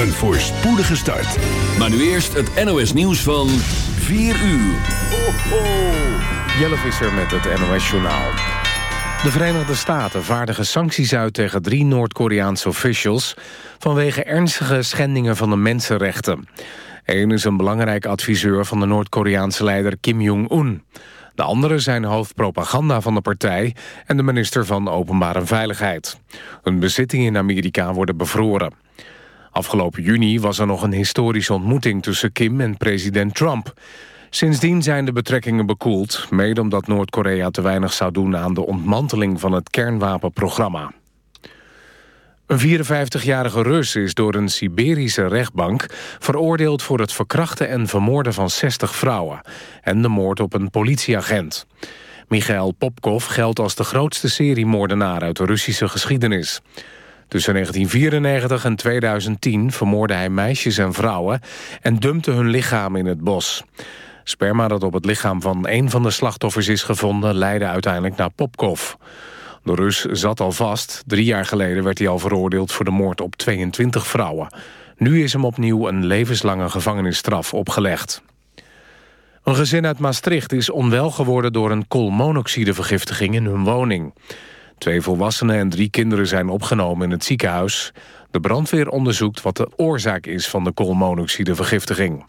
Een voorspoedige start. Maar nu eerst het NOS nieuws van 4 uur. Ho, ho. Jelle Visser met het NOS Journaal. De Verenigde Staten vaardigen sancties uit tegen drie Noord-Koreaanse officials... vanwege ernstige schendingen van de mensenrechten. Eén is een belangrijk adviseur van de Noord-Koreaanse leider Kim Jong-un. De andere zijn hoofdpropaganda van de partij... en de minister van Openbare Veiligheid. Hun bezittingen in Amerika worden bevroren. Afgelopen juni was er nog een historische ontmoeting tussen Kim en president Trump. Sindsdien zijn de betrekkingen bekoeld... mede omdat Noord-Korea te weinig zou doen aan de ontmanteling van het kernwapenprogramma. Een 54-jarige Rus is door een Siberische rechtbank veroordeeld voor het verkrachten en vermoorden van 60 vrouwen en de moord op een politieagent. Michael Popkov geldt als de grootste seriemoordenaar uit de Russische geschiedenis. Tussen 1994 en 2010 vermoordde hij meisjes en vrouwen en dumpte hun lichaam in het bos. Sperma dat op het lichaam van een van de slachtoffers is gevonden leidde uiteindelijk naar Popkov. De Rus zat al vast. Drie jaar geleden werd hij al veroordeeld voor de moord op 22 vrouwen. Nu is hem opnieuw een levenslange gevangenisstraf opgelegd. Een gezin uit Maastricht is onwel geworden door een koolmonoxidevergiftiging in hun woning. Twee volwassenen en drie kinderen zijn opgenomen in het ziekenhuis. De brandweer onderzoekt wat de oorzaak is van de koolmonoxidevergiftiging.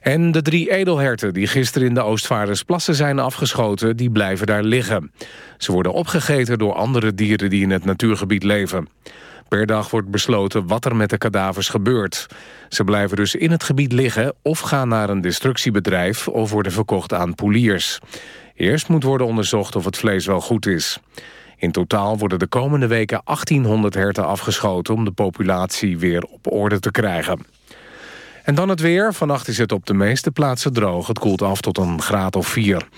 En de drie edelherten die gisteren in de Oostvaardersplassen zijn afgeschoten... die blijven daar liggen. Ze worden opgegeten door andere dieren die in het natuurgebied leven. Per dag wordt besloten wat er met de kadavers gebeurt. Ze blijven dus in het gebied liggen of gaan naar een destructiebedrijf... of worden verkocht aan poeliers. Eerst moet worden onderzocht of het vlees wel goed is. In totaal worden de komende weken 1800 herten afgeschoten... om de populatie weer op orde te krijgen. En dan het weer. Vannacht is het op de meeste plaatsen droog. Het koelt af tot een graad of 4.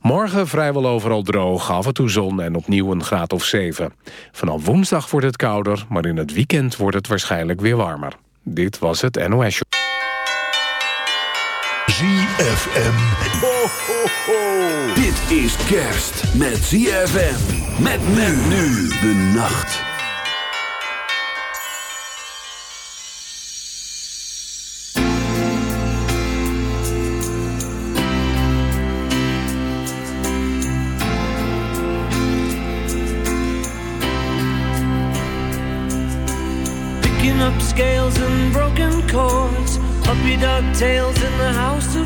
Morgen vrijwel overal droog, af en toe zon en opnieuw een graad of 7. Vanaf woensdag wordt het kouder, maar in het weekend wordt het waarschijnlijk weer warmer. Dit was het NOS. ZFM. Ho, ho, ho. Dit is kerst met ZFM. Met men nu de nacht. Picking up scales and broken chords, puppy dog tails in the House of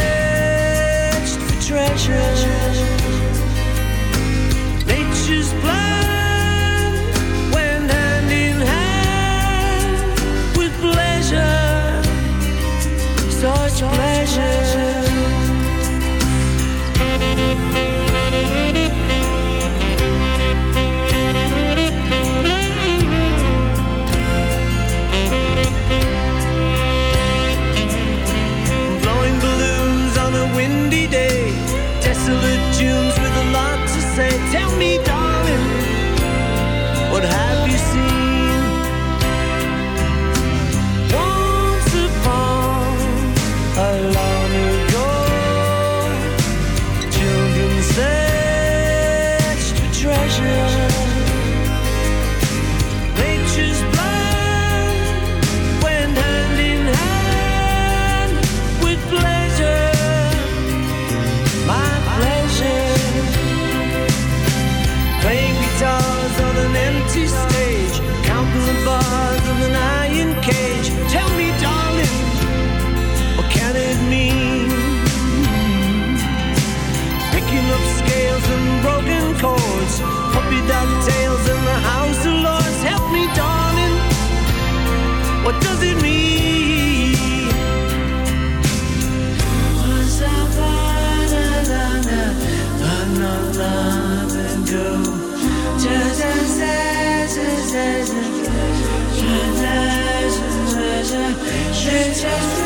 treasure.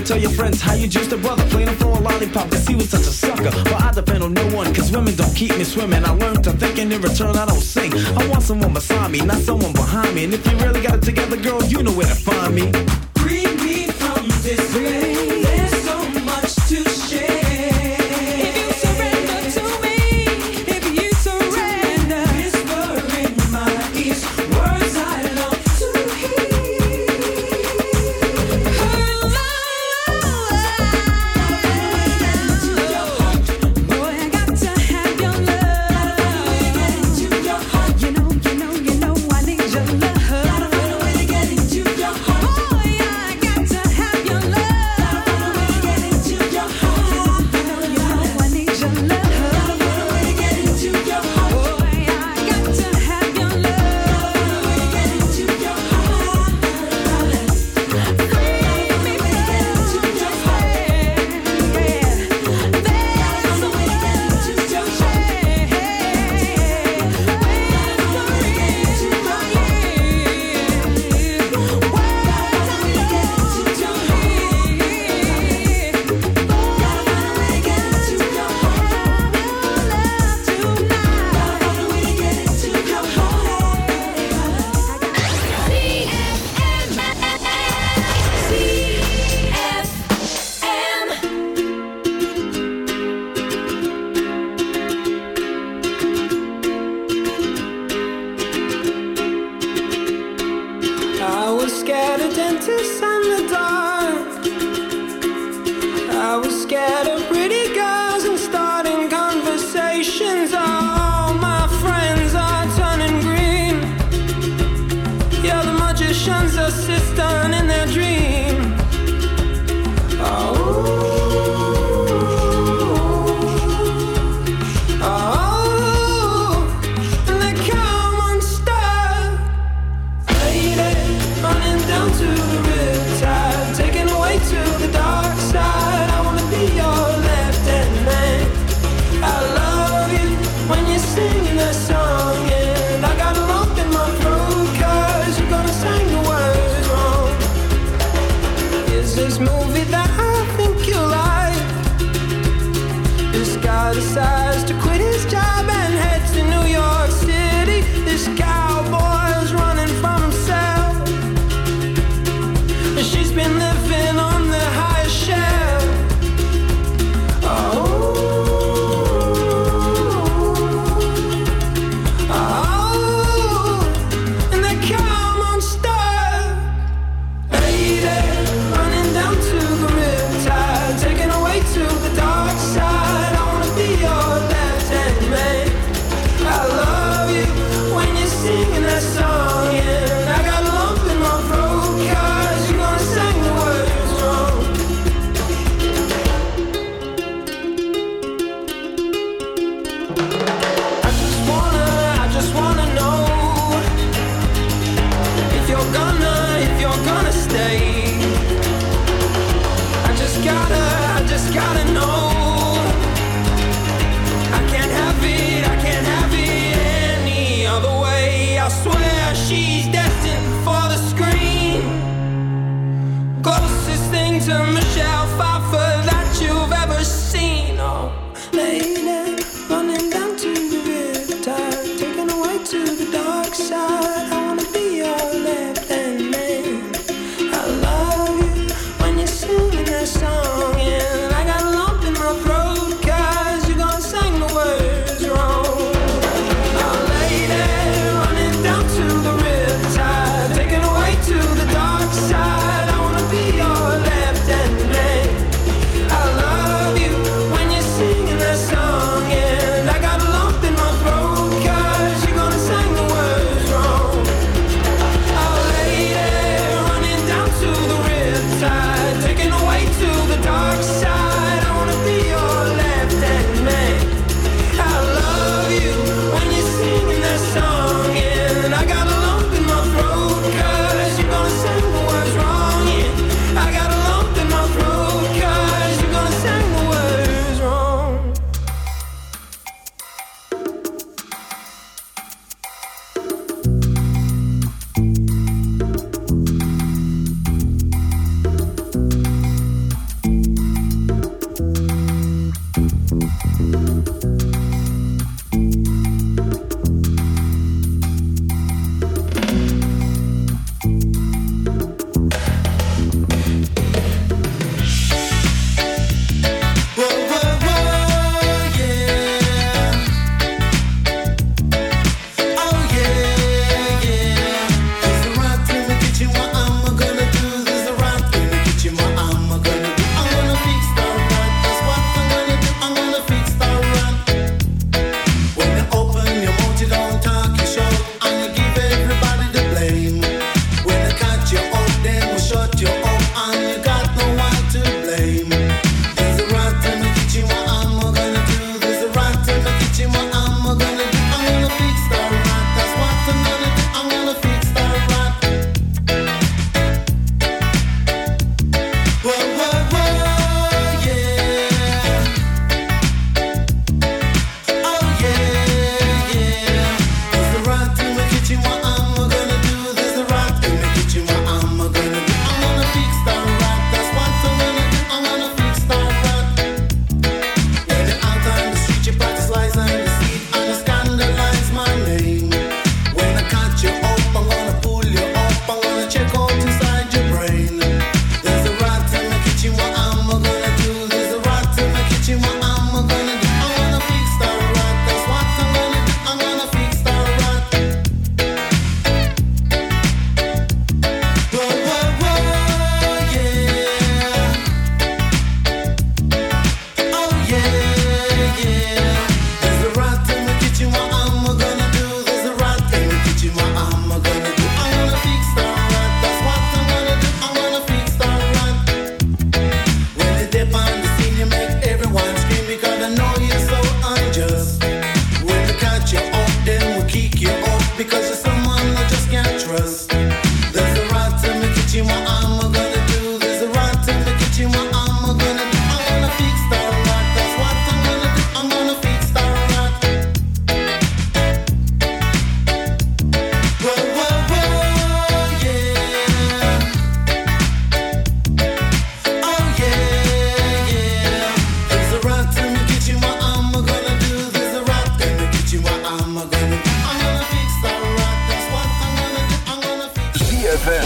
to tell your friends how you just a brother playing for a lollipop cause he was such a sucker. But I depend on no one cause women don't keep me swimming. I learned to think and in return I don't sing. I want someone beside me not someone behind me. And if you really got it together girl you know where to find me.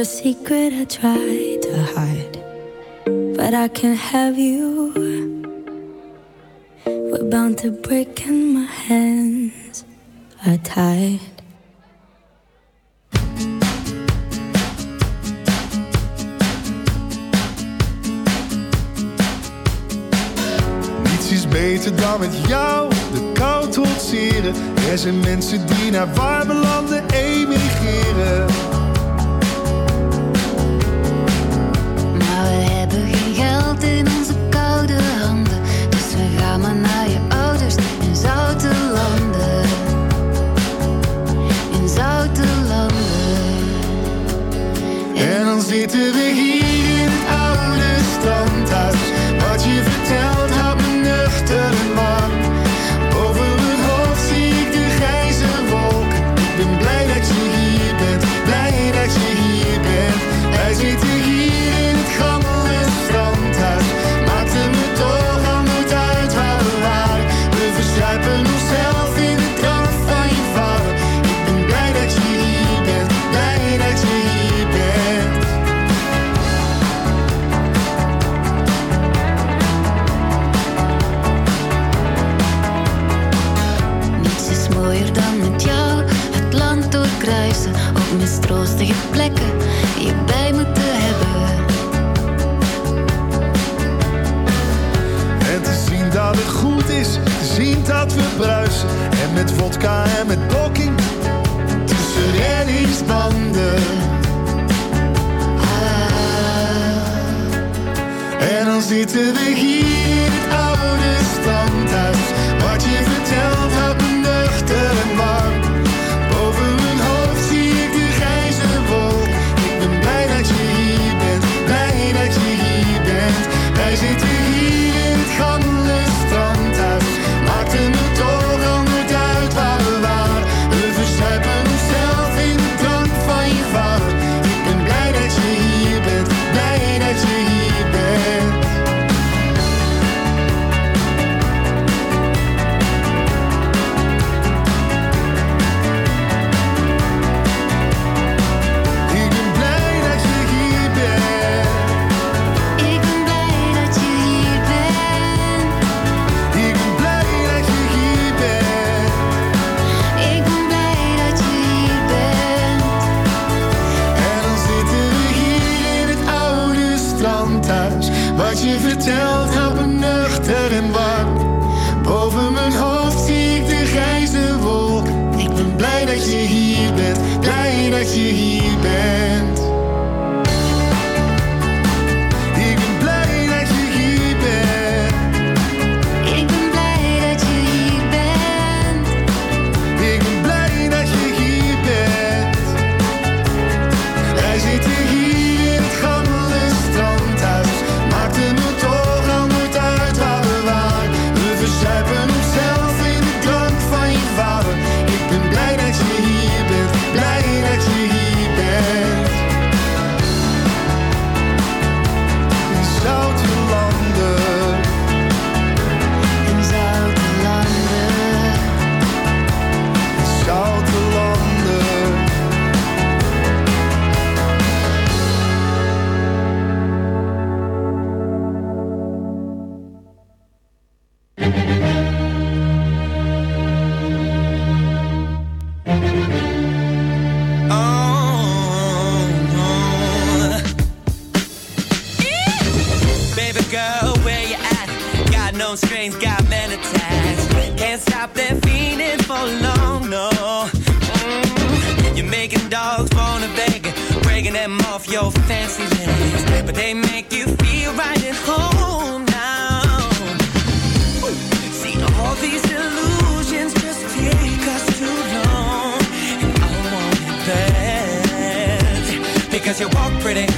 a secret I try to hide, but I can't have you. We're bound to break, and my hands are tied. Niets is beter dan met jou de kou trotseren. Er zijn mensen die naar warme landen emigreren. Bitte Met vodka en met blokking tussen reddingsbanden. Ah. En dan zitten we hier, in het oude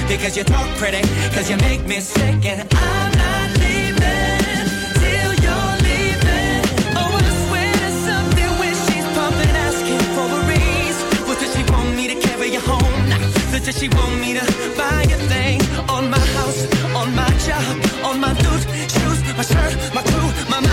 Because you talk pretty, cause you make me sick, and I'm not leaving you're leaving. Oh, I swear something when she's pumping, asking for a raise. What does she want me to carry you home? What does she want me to buy a thing? On my house, on my job, on my boots, shoes, my shirt, my crew, my mind.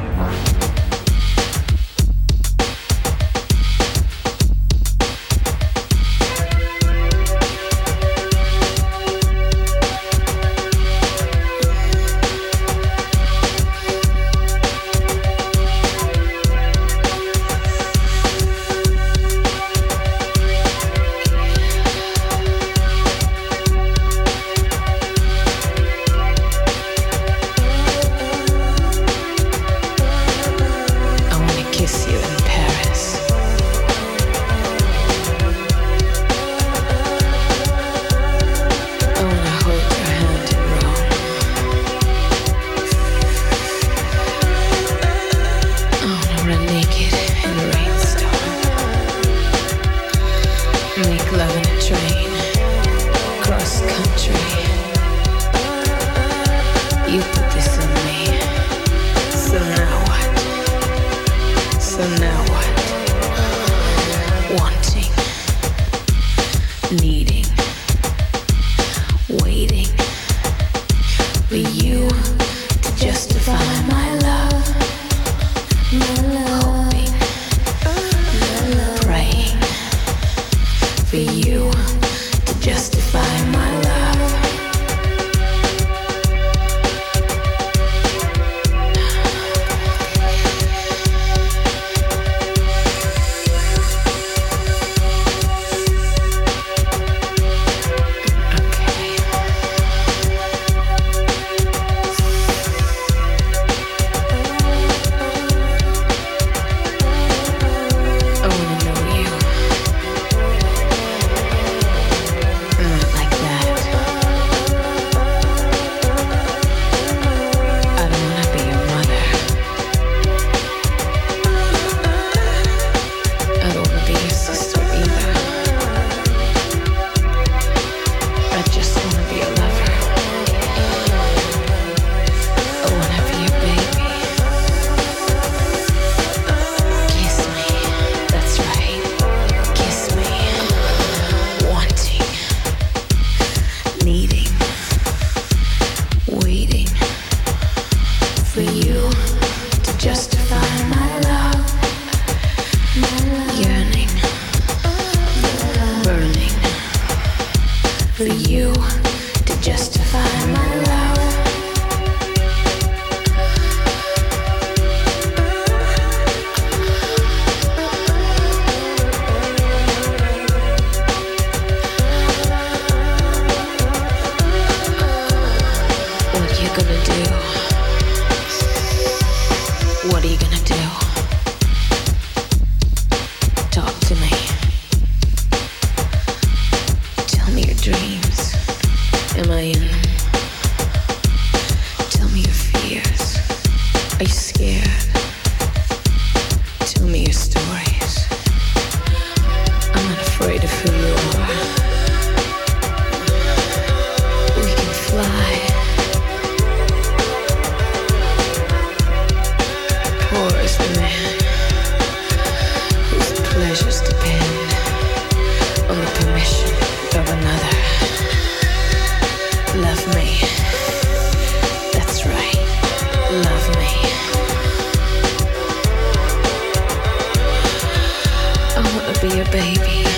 Baby.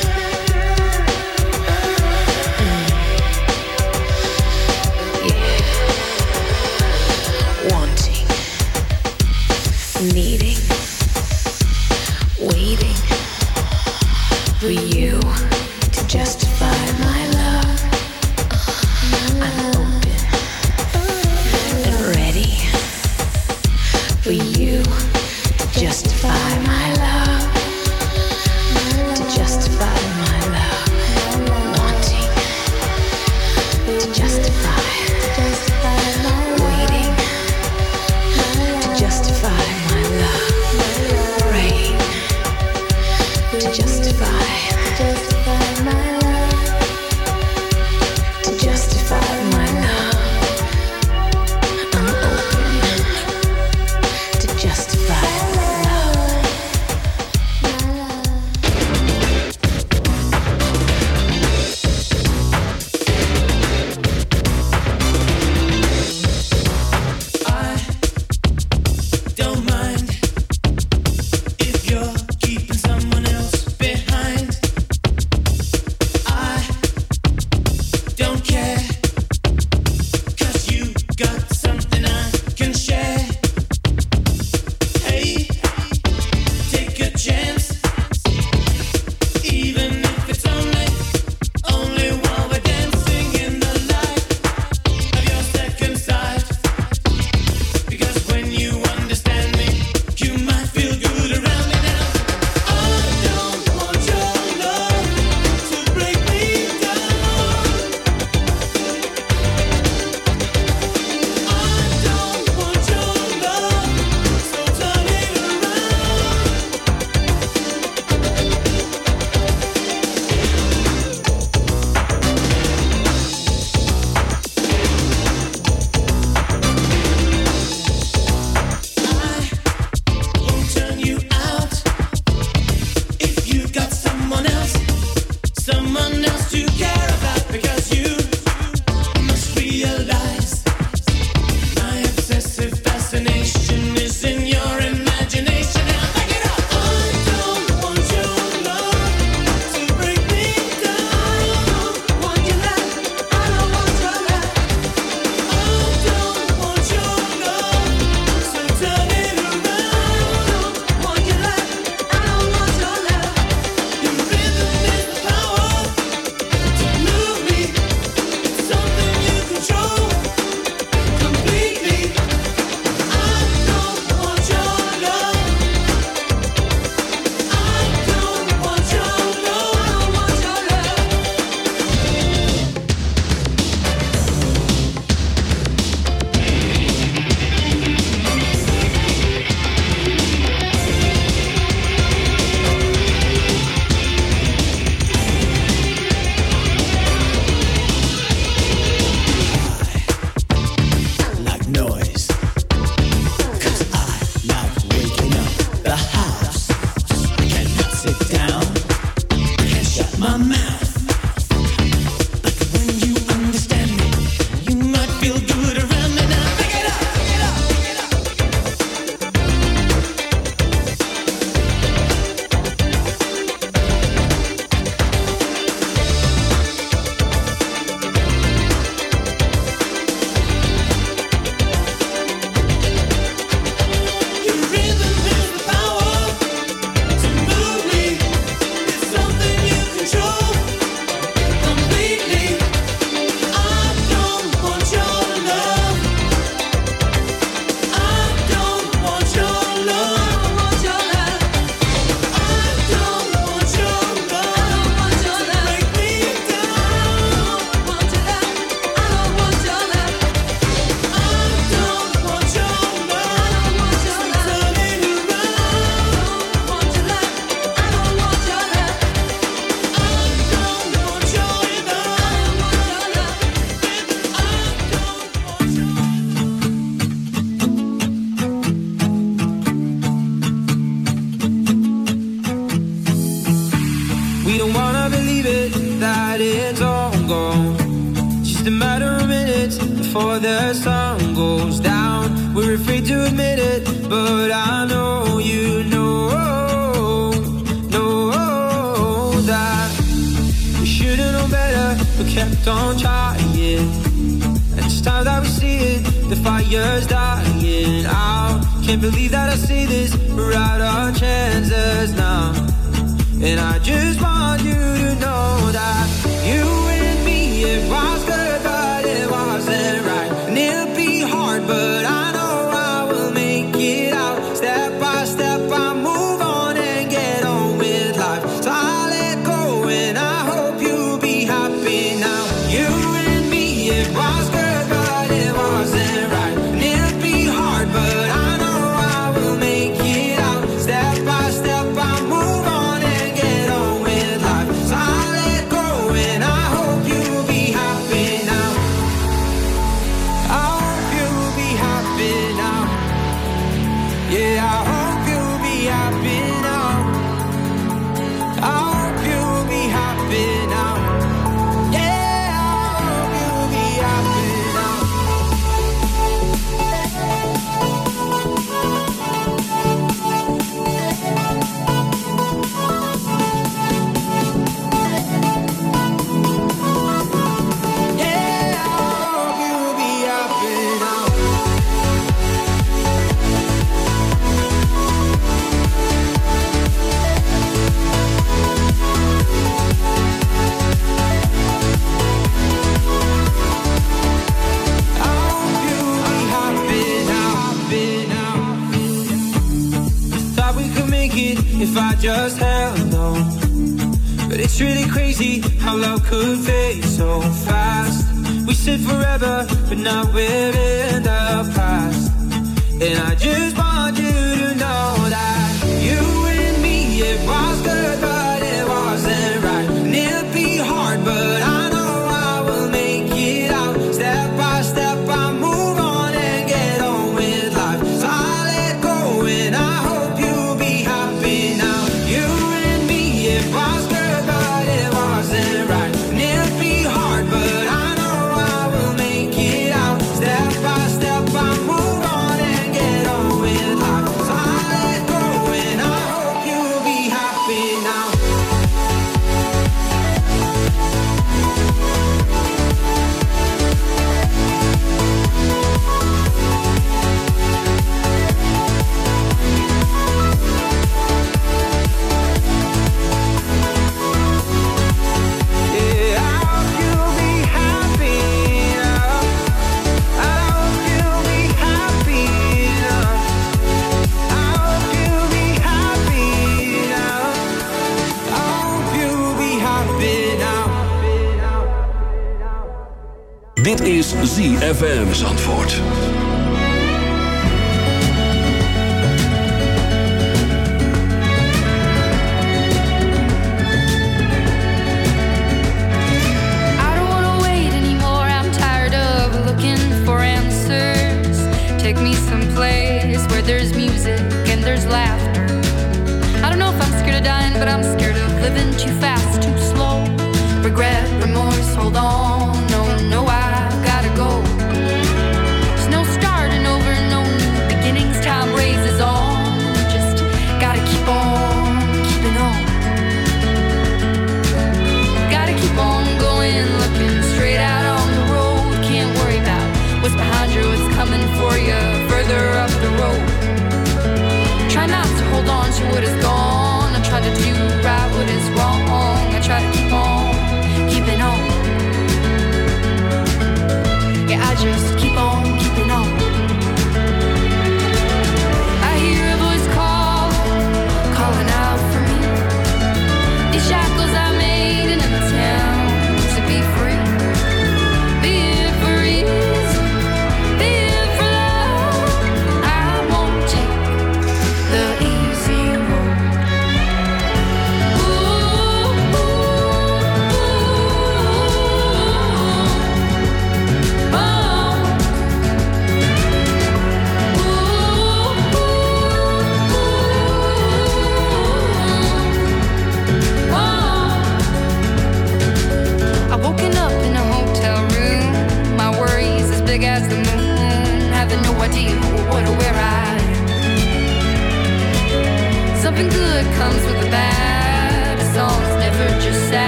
ZFM Zandvoort.